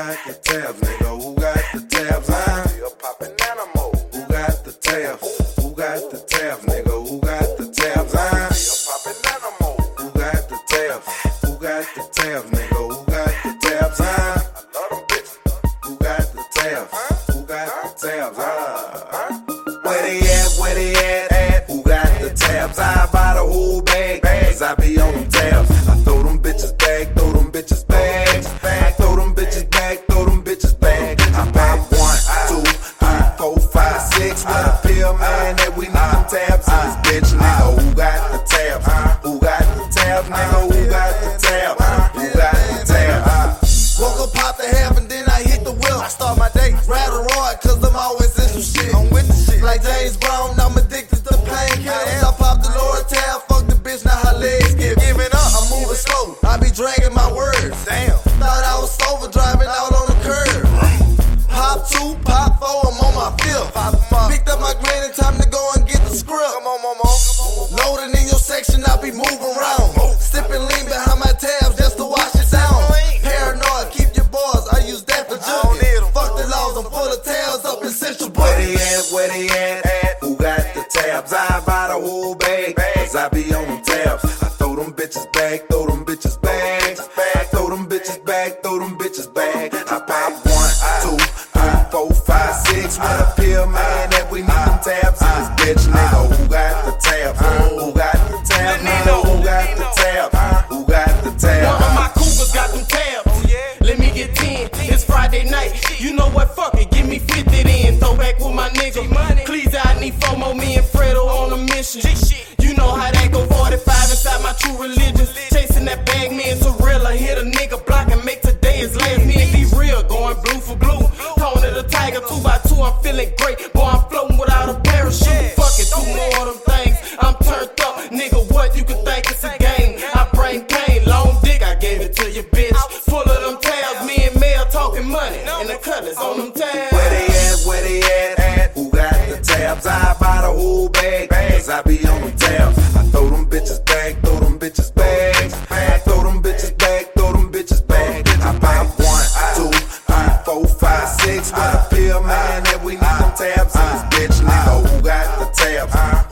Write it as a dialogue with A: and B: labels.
A: got the tabs, nigga? Who got the tabs? Huh? Still popping animal. Who got the tabs? Who got the tabs, nigga? Who got the tabs? Huh? Still popping animal. Who got the tabs? Who got the tabs, nigga? Who got the tabs? Huh? I love them bitches. Who got the tabs? Who got the tabs? Huh? Where they at? Where they at? at? Who got the tabs? I buy the whole bag, cause I be man, that we need them tabs in this bitch, nigga. Who got the tabs? Who got the tabs, nigga? Who got the tabs? Who got the tabs?
B: Woke up, popped a half, and then I hit the wheel. I start my day, ride a rod, cause I'm always in some shit. I'm
C: with the shit.
B: Like James Brown, I'm addicted to painkillers. I pop the lower tab, fuck the bitch, now her legs give. Giving up, I'm moving slow. I be dragging my words. Damn. Thought I was sober, driving out on the curb. Pop two, pop four, I'm on my fifth. Section, I be moving around. Sipping lean behind my tabs just to wash it down. Paranoid, keep your boys, I use that for don't need 'em. junkies. Fuck the laws, I'm full of tabs up in Central Where
A: they at? Where they at? Who got the tabs? I buy the whole bag, cause I be on them tabs. I throw them bitches back, throw them bitches back. I throw them bitches back, throw them bitches back. I pop one, two, three, four, five, six. With a pill, man, that we need them tabs in this bitch, nigga.
D: Know what? Fuck it. Give me 50 then. Throw back with my nigga. Please, I need FOMO. Me and Fredo on a mission. You know how that go 45 inside my true religion. Chasing that bag, me and Torilla. Hit a nigga block and make today his last. Me and be real. Going blue for blue. Tony the Tiger, two by two. I'm feeling great. Boy, I'm floating without a parachute. Fuck it. Two more of them things. I'm turned up. Nigga, what? You can think it's a game. I bring pain. Long dick, I gave it to you, bitch money and the colors on them tabs. Where they
A: at? Where they at? at? Who got the tabs? I buy the whole bag, cause I be on them tabs. I throw them bitches back, throw them bitches back. I throw them bitches back, throw them bitches back. I buy one, two, three, four, five, six. Got a pill, man, that we need some tabs in this bitch, nigga. Who got the tabs?